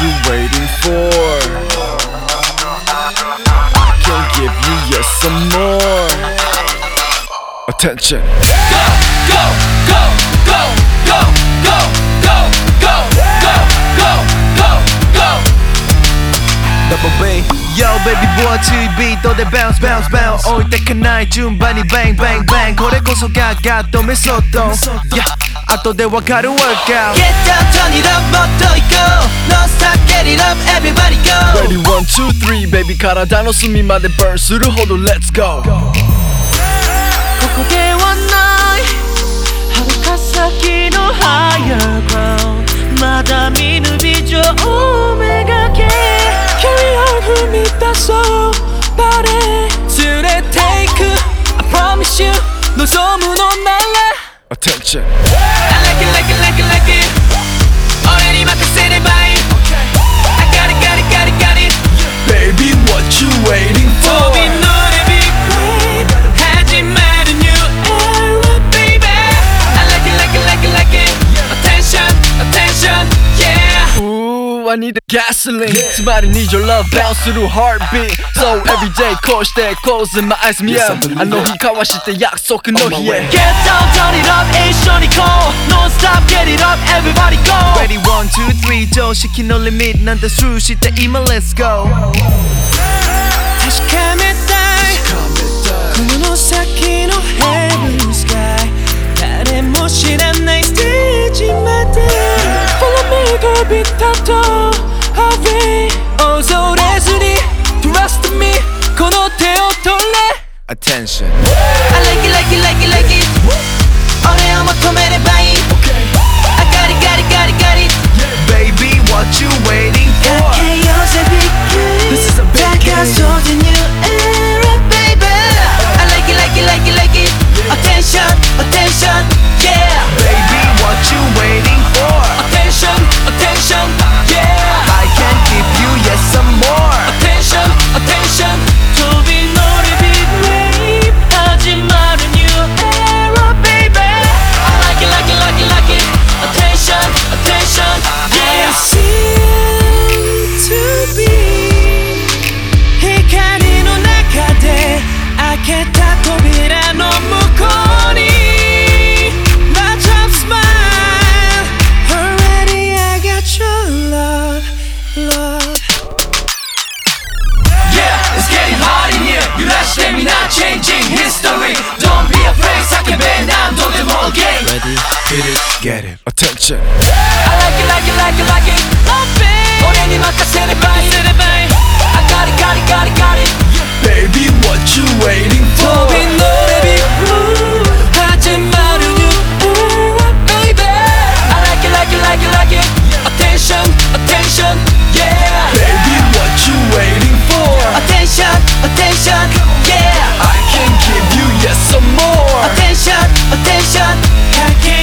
you waiting for? I can give you yes some more. Attention. Go, go, go, go, go, go, go, go, go, go, go, go. Double B. Yo, baby boy, TV, though they bounce, bounce, bounce. Oh, they can night, June, bunny, bang, bang, bang. 고래 고소가 가, 또 미소, 또. Yeah. 後でわかる workout Get down, turn it up, もっと行こう No stop, get it up, everybody go Ready one two three baby 体の隅まで burn するほど Let's go ここではない遥か先の higher ground まだ見ぬビジョンをめがけ Carry on 踏み出そうバレー連れて行く I promise you 望むのなら attention. I like it, like it, like it, like it. I need the gasoline. Yeah. Somebody need your love bounce through heartbeat. So every day coach that closing my eyes me up. I know he got what shit the yak so can know he Get down turn it up ain't shiny call Non stop get it up everybody go. Ready one two three Joe she can no limit 난다 수 shit the email let's go. 다시 attention. I like it, like it, like it, like it. Oh, they almost come at it, bye. I got it, got it, got it, got it. Baby, what you waiting? 扉の向こうに Let's just smile Already I got your love, love Yeah, it's getting hot in here. You rush me not changing history. Don't be afraid, second band, I'm don't them all game. Ready, hit it, get it Attention I like it, like I can't